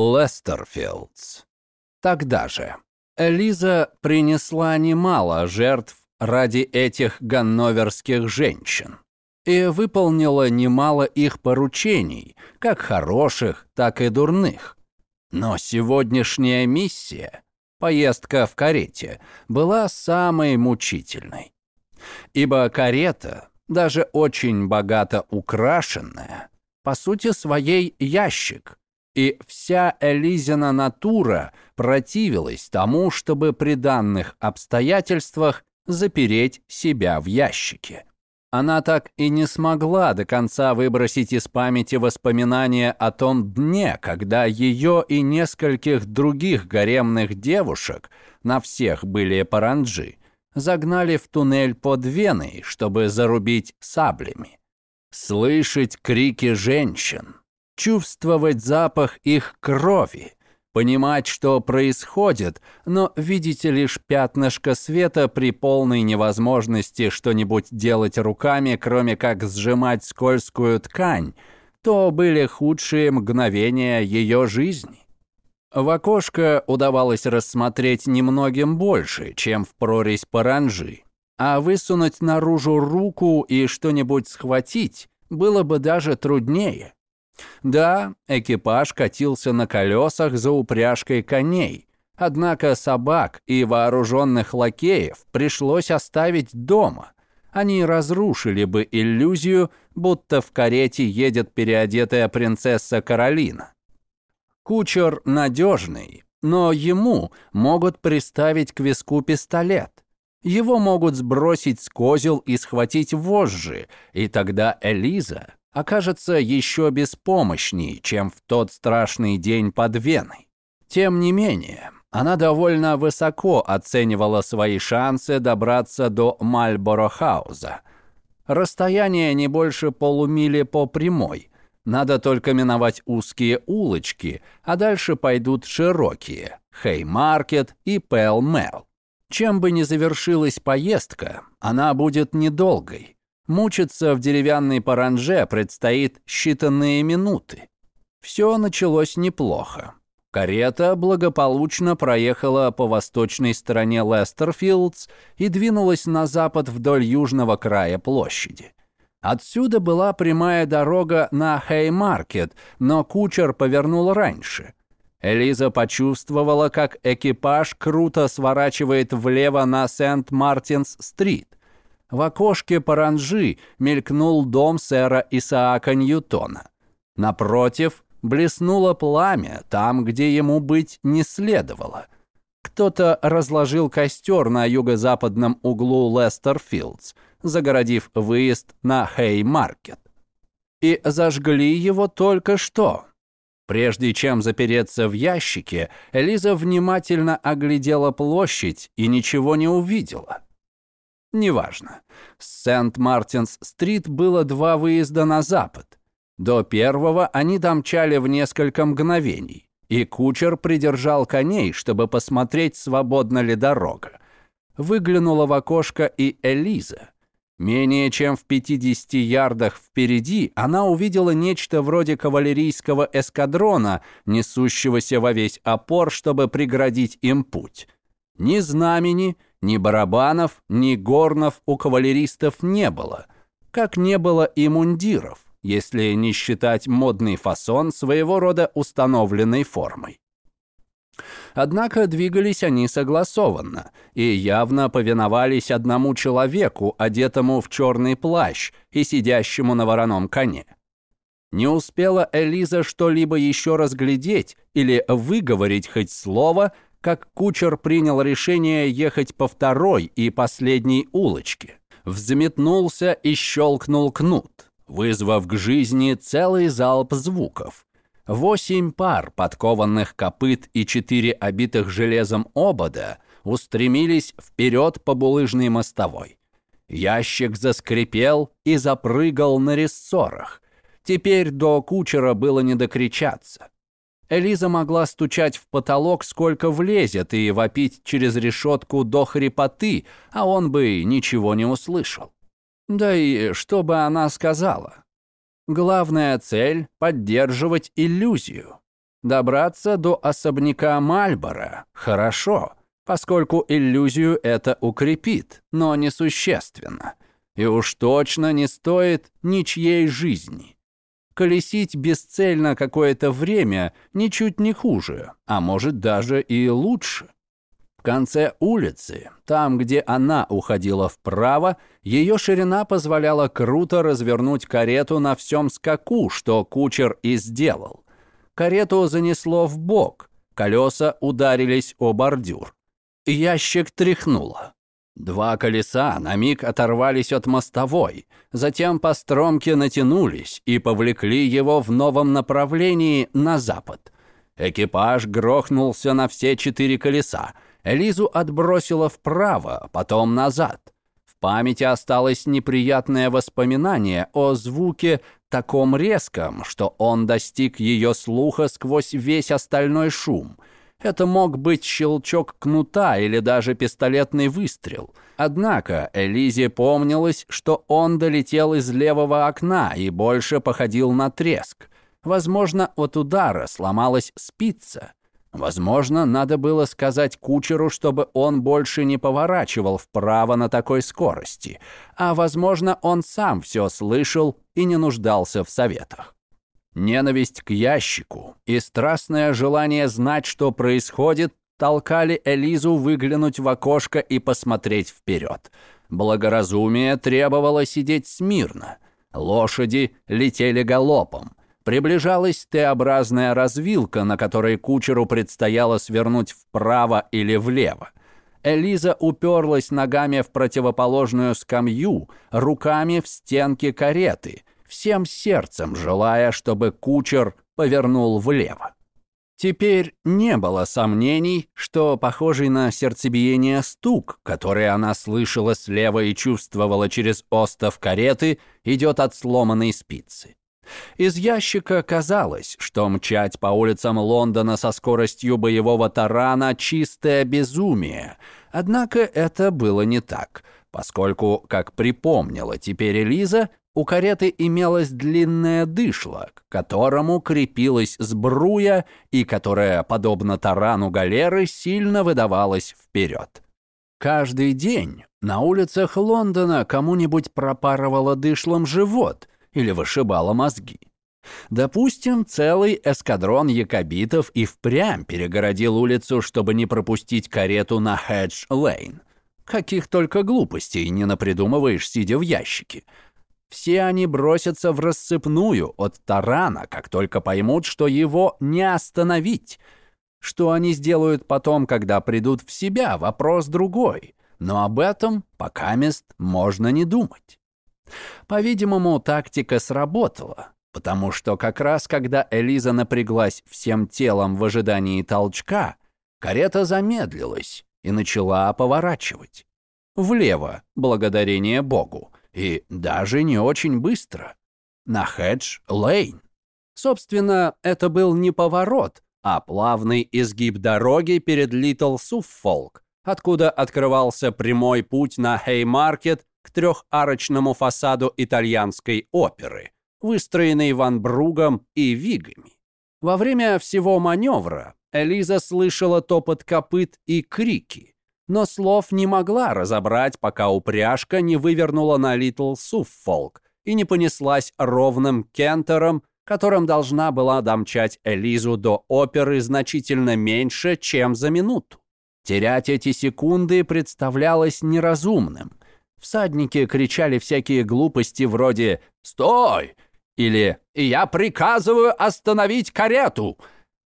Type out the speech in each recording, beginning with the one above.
Лестерфилдс. Тогда же Элиза принесла немало жертв ради этих ганноверских женщин и выполнила немало их поручений, как хороших, так и дурных. Но сегодняшняя миссия, поездка в карете, была самой мучительной. Ибо карета, даже очень богато украшенная, по сути своей ящик, и вся Элизина натура противилась тому, чтобы при данных обстоятельствах запереть себя в ящике. Она так и не смогла до конца выбросить из памяти воспоминания о том дне, когда ее и нескольких других гаремных девушек, на всех были паранджи, загнали в туннель под Веной, чтобы зарубить саблями. Слышать крики женщин, чувствовать запах их крови, понимать, что происходит, но видеть лишь пятнышко света при полной невозможности что-нибудь делать руками, кроме как сжимать скользкую ткань, то были худшие мгновения ее жизни. В окошко удавалось рассмотреть немногим больше, чем в прорезь паранжи, а высунуть наружу руку и что-нибудь схватить было бы даже труднее. Да, экипаж катился на колесах за упряжкой коней, однако собак и вооруженных лакеев пришлось оставить дома. Они разрушили бы иллюзию, будто в карете едет переодетая принцесса Каролина. Кучер надежный, но ему могут приставить к виску пистолет. Его могут сбросить с козел и схватить вожжи, и тогда Элиза окажется еще беспомощней, чем в тот страшный день под Веной. Тем не менее, она довольно высоко оценивала свои шансы добраться до Мальборо-хауза. Расстояние не больше полумили по прямой. Надо только миновать узкие улочки, а дальше пойдут широкие – Хеймаркет и Пэл-Мэл. Чем бы ни завершилась поездка, она будет недолгой. Мучиться в деревянной паранже предстоит считанные минуты. Все началось неплохо. Карета благополучно проехала по восточной стороне Лестерфилдс и двинулась на запад вдоль южного края площади. Отсюда была прямая дорога на Хеймаркет, но кучер повернул раньше. Элиза почувствовала, как экипаж круто сворачивает влево на Сент-Мартинс-стрит. В окошке паранжи мелькнул дом сэра Исаака Ньютона. Напротив блеснуло пламя там, где ему быть не следовало. Кто-то разложил костер на юго-западном углу Лестерфилдс, загородив выезд на Хей-маркет. И зажгли его только что. Прежде чем запереться в ящике, Элиза внимательно оглядела площадь и ничего не увидела. Неважно. С Сент-Мартинс-стрит было два выезда на запад. До первого они домчали в несколько мгновений, и кучер придержал коней, чтобы посмотреть, свободна ли дорога. Выглянула в окошко и Элиза. Менее чем в 50 ярдах впереди она увидела нечто вроде кавалерийского эскадрона, несущегося во весь опор, чтобы преградить им путь. Ни знамени, ни барабанов, ни горнов у кавалеристов не было, как не было и мундиров, если не считать модный фасон своего рода установленной формой. Однако двигались они согласованно и явно повиновались одному человеку, одетому в черный плащ и сидящему на вороном коне. Не успела Элиза что-либо еще разглядеть или выговорить хоть слово, как кучер принял решение ехать по второй и последней улочке. Взметнулся и щелкнул кнут, вызвав к жизни целый залп звуков. Восемь пар подкованных копыт и четыре обитых железом обода устремились вперед по булыжной мостовой. Ящик заскрипел и запрыгал на рессорах. Теперь до кучера было не докричаться. Элиза могла стучать в потолок, сколько влезет, и вопить через решетку до хрипоты, а он бы ничего не услышал. Да и что бы она сказала? Главная цель — поддерживать иллюзию. Добраться до особняка Мальборо – хорошо, поскольку иллюзию это укрепит, но несущественно. И уж точно не стоит ничьей жизни. Колесить бесцельно какое-то время ничуть не хуже, а может даже и лучше. В конце улицы, там, где она уходила вправо, ее ширина позволяла круто развернуть карету на всем скаку, что кучер и сделал. Карету занесло в бок, колеса ударились о бордюр. Ящик тряхнуло. Два колеса на миг оторвались от мостовой, затем по стромке натянулись и повлекли его в новом направлении на запад. Экипаж грохнулся на все четыре колеса, Элизу отбросило вправо, потом назад. В памяти осталось неприятное воспоминание о звуке таком резком, что он достиг ее слуха сквозь весь остальной шум. Это мог быть щелчок кнута или даже пистолетный выстрел. Однако Элизе помнилось, что он долетел из левого окна и больше походил на треск. Возможно, от удара сломалась спица. Возможно, надо было сказать кучеру, чтобы он больше не поворачивал вправо на такой скорости. А возможно, он сам все слышал и не нуждался в советах. Ненависть к ящику и страстное желание знать, что происходит, толкали Элизу выглянуть в окошко и посмотреть вперед. Благоразумие требовало сидеть смирно. Лошади летели галопом. Приближалась Т-образная развилка, на которой кучеру предстояло свернуть вправо или влево. Элиза уперлась ногами в противоположную скамью, руками в стенки кареты, всем сердцем желая, чтобы кучер повернул влево. Теперь не было сомнений, что похожий на сердцебиение стук, который она слышала слева и чувствовала через остов кареты, идет от сломанной спицы. Из ящика казалось, что мчать по улицам Лондона со скоростью боевого тарана – чистое безумие. Однако это было не так, поскольку, как припомнила теперь Элиза, у кареты имелось длинное дышло, к которому крепилась сбруя и которая, подобно тарану галеры, сильно выдавалась вперед. Каждый день на улицах Лондона кому-нибудь пропарывало дышлом живот – или вышибала мозги. Допустим, целый эскадрон якобитов и впрямь перегородил улицу, чтобы не пропустить карету на Хедж-Лейн. Каких только глупостей не напридумываешь, сидя в ящике. Все они бросятся в рассыпную от тарана, как только поймут, что его не остановить. Что они сделают потом, когда придут в себя, вопрос другой. Но об этом пока мест можно не думать. По-видимому, тактика сработала, потому что как раз когда Элиза напряглась всем телом в ожидании толчка, карета замедлилась и начала поворачивать. Влево, благодарение Богу, и даже не очень быстро. На Хедж-Лейн. Собственно, это был не поворот, а плавный изгиб дороги перед Литл Суффолк, откуда открывался прямой путь на Хеймаркет к трехарочному фасаду итальянской оперы, выстроенной Ван Бругом и Вигами. Во время всего маневра Элиза слышала топот копыт и крики, но слов не могла разобрать, пока упряжка не вывернула на Литл Суффолк и не понеслась ровным кентером, которым должна была домчать Элизу до оперы значительно меньше, чем за минуту. Терять эти секунды представлялось неразумным. Всадники кричали всякие глупости вроде «Стой!» или «Я приказываю остановить карету!»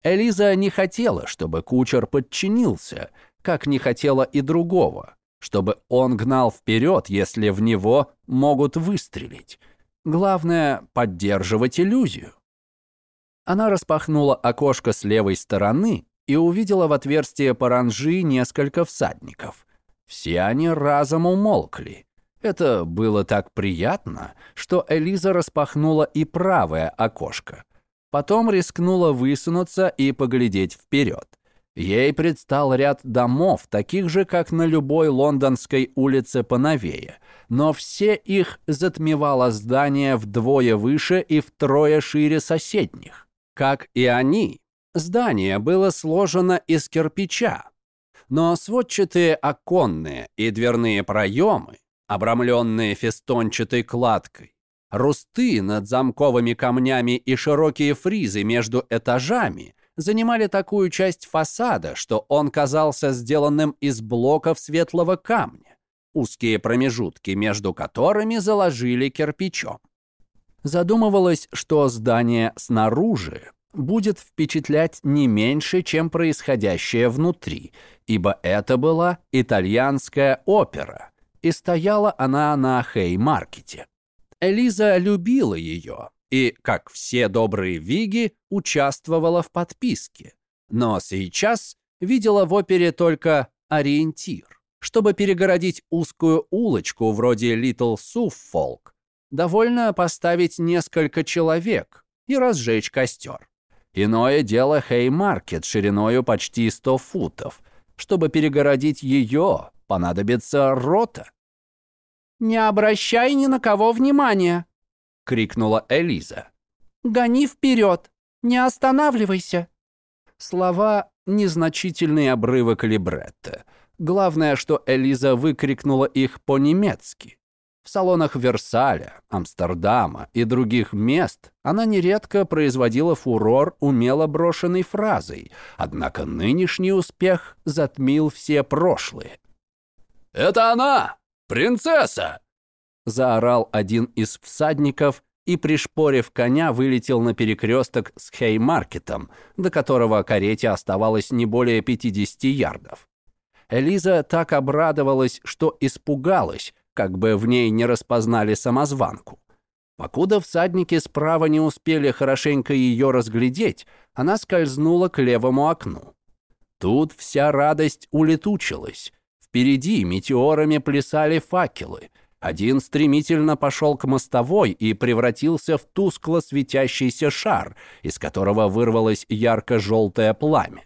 Элиза не хотела, чтобы кучер подчинился, как не хотела и другого, чтобы он гнал вперед, если в него могут выстрелить. Главное — поддерживать иллюзию. Она распахнула окошко с левой стороны и увидела в отверстие паранжи несколько всадников. Все они разом умолкли. Это было так приятно, что Элиза распахнула и правое окошко. Потом рискнула высунуться и поглядеть вперед. Ей предстал ряд домов, таких же, как на любой лондонской улице поновее, но все их затмевало здание вдвое выше и втрое шире соседних. Как и они, Здание было сложено из кирпича, но сводчатые оконные и дверные проемы, обрамленные фестончатой кладкой, русты над замковыми камнями и широкие фризы между этажами занимали такую часть фасада, что он казался сделанным из блоков светлого камня, узкие промежутки между которыми заложили кирпичом. Задумывалось, что здание снаружи будет впечатлять не меньше, чем происходящее внутри, ибо это была итальянская опера, и стояла она на Хей-маркете. Элиза любила ее и, как все добрые виги, участвовала в подписке, но сейчас видела в опере только ориентир. Чтобы перегородить узкую улочку вроде Литл Суффолк, довольно поставить несколько человек и разжечь костер. Иное дело Хей-маркет шириною почти 100 футов. Чтобы перегородить ее, понадобится рота. «Не обращай ни на кого внимания!» — крикнула Элиза. «Гони вперед! Не останавливайся!» Слова — незначительный обрывок либретто. Главное, что Элиза выкрикнула их по-немецки. В салонах Версаля, Амстердама и других мест она нередко производила фурор умело брошенной фразой, однако нынешний успех затмил все прошлые. «Это она! Принцесса!» заорал один из всадников и, пришпорив коня, вылетел на перекресток с Хеймаркетом, до которого карете оставалось не более 50 ярдов. Элиза так обрадовалась, что испугалась, как бы в ней не распознали самозванку. Покуда всадники справа не успели хорошенько ее разглядеть, она скользнула к левому окну. Тут вся радость улетучилась. Впереди метеорами плясали факелы. Один стремительно пошел к мостовой и превратился в тускло светящийся шар, из которого вырвалось ярко-желтое пламя.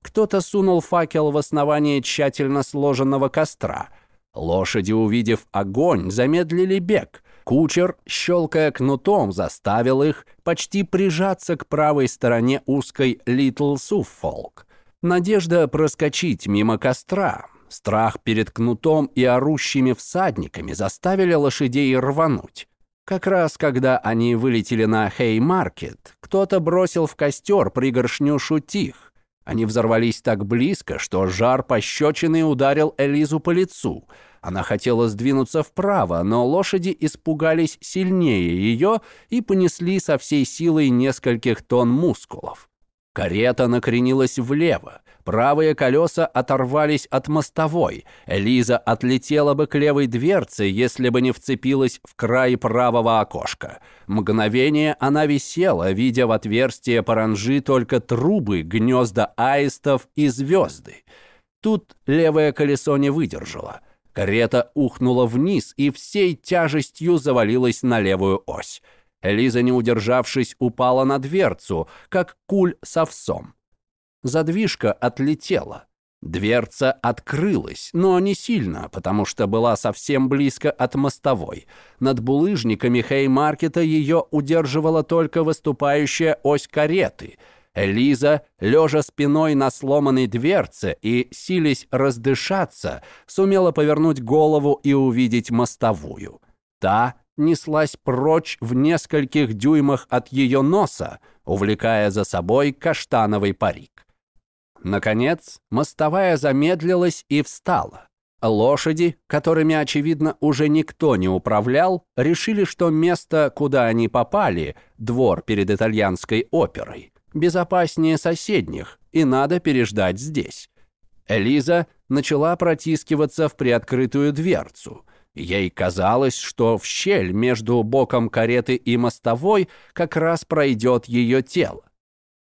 Кто-то сунул факел в основание тщательно сложенного костра — Лошади, увидев огонь, замедлили бег. Кучер, щелкая кнутом, заставил их почти прижаться к правой стороне узкой Литл Суффолк. Надежда проскочить мимо костра, страх перед кнутом и орущими всадниками заставили лошадей рвануть. Как раз когда они вылетели на Хей-маркет, кто-то бросил в костер пригоршню шутих. Они взорвались так близко, что жар пощечины ударил Элизу по лицу — она хотела сдвинуться вправо, но лошади испугались сильнее ее и понесли со всей силой нескольких тонн мускулов. Карета накренилась влево, правые колеса оторвались от мостовой. Элиза отлетела бы к левой дверце, если бы не вцепилась в край правого окошка. Мгновение она висела, видя в отверстие паранжи только трубы, гнезда аистов и звезды. Тут левое колесо не выдержало. Карета ухнула вниз и всей тяжестью завалилась на левую ось. Элиза, не удержавшись, упала на дверцу, как куль с овсом. Задвижка отлетела. Дверца открылась, но не сильно, потому что была совсем близко от мостовой. Над булыжниками Хеймаркета ее удерживала только выступающая ось кареты — Элиза, лежа спиной на сломанной дверце и, сились раздышаться, сумела повернуть голову и увидеть мостовую. Та неслась прочь в нескольких дюймах от ее носа, увлекая за собой каштановый парик. Наконец, мостовая замедлилась и встала. Лошади, которыми, очевидно, уже никто не управлял, решили, что место, куда они попали, двор перед итальянской оперой, безопаснее соседних, и надо переждать здесь. Элиза начала протискиваться в приоткрытую дверцу. Ей казалось, что в щель между боком кареты и мостовой как раз пройдет ее тело.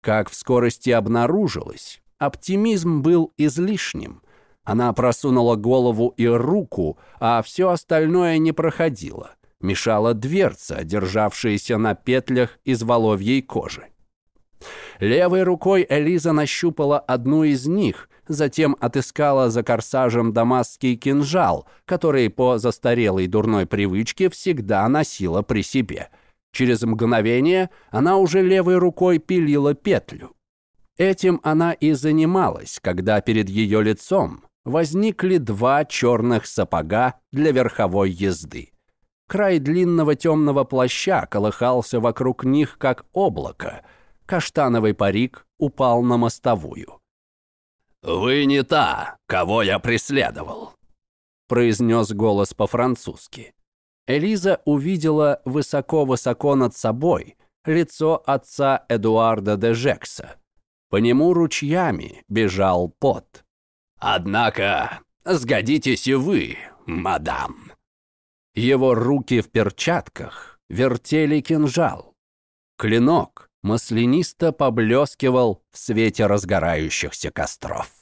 Как в скорости обнаружилось, оптимизм был излишним. Она просунула голову и руку, а все остальное не проходило. Мешала дверца, державшаяся на петлях из воловьей кожи. Левой рукой Элиза нащупала одну из них, затем отыскала за корсажем дамасский кинжал, который по застарелой дурной привычке всегда носила при себе. Через мгновение она уже левой рукой пилила петлю. Этим она и занималась, когда перед ее лицом возникли два черных сапога для верховой езды. Край длинного темного плаща колыхался вокруг них, как облако. Каштановый парик упал на мостовую. «Вы не та, кого я преследовал», — произнес голос по-французски. Элиза увидела высоко-высоко над собой лицо отца Эдуарда де Жекса. По нему ручьями бежал пот. «Однако сгодитесь и вы, мадам». Его руки в перчатках вертели кинжал. Клинок маслянисто поблескивал в свете разгорающихся костров.